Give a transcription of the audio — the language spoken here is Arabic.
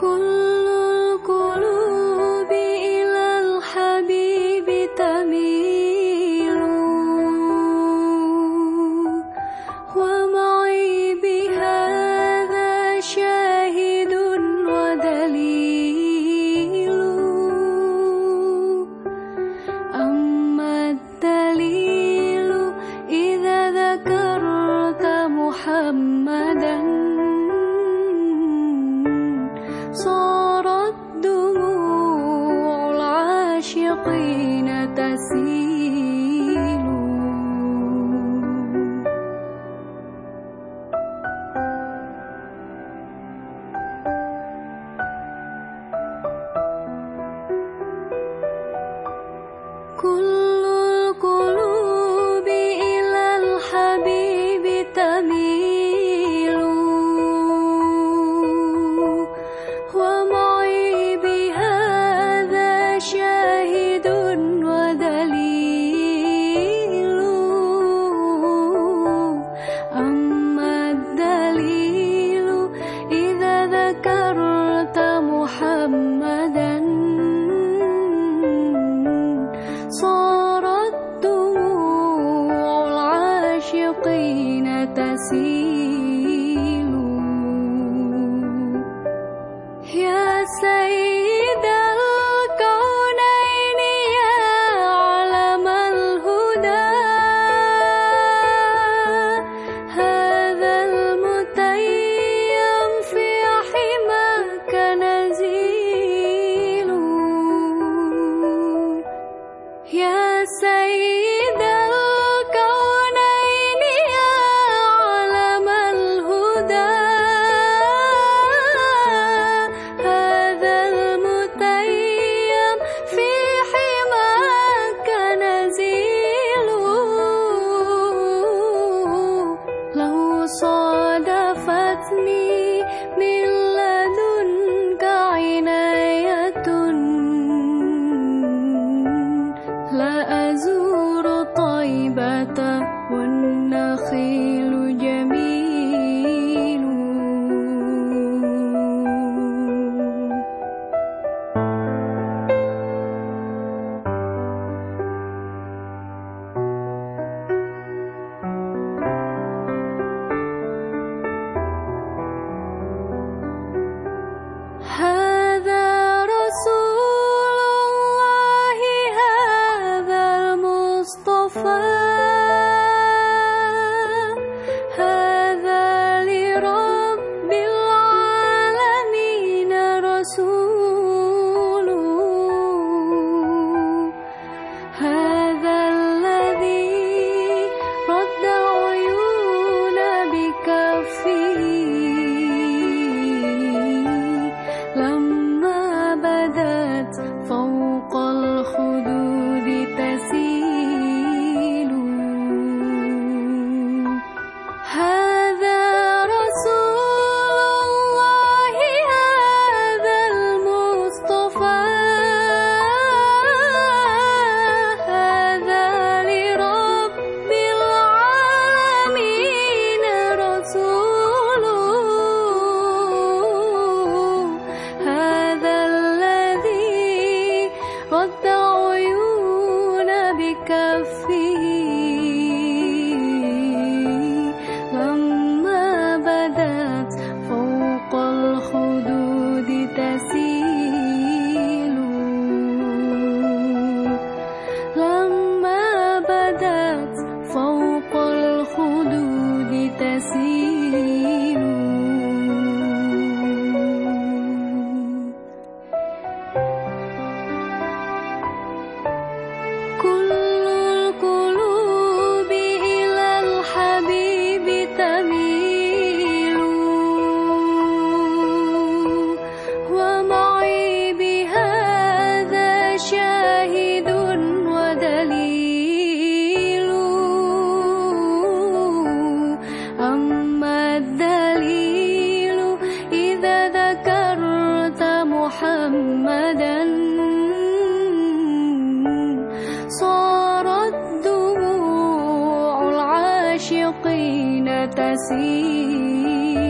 Dokun صارت دموع العاشقين تسيل المشرقين تسير. world. المشرقين تسير.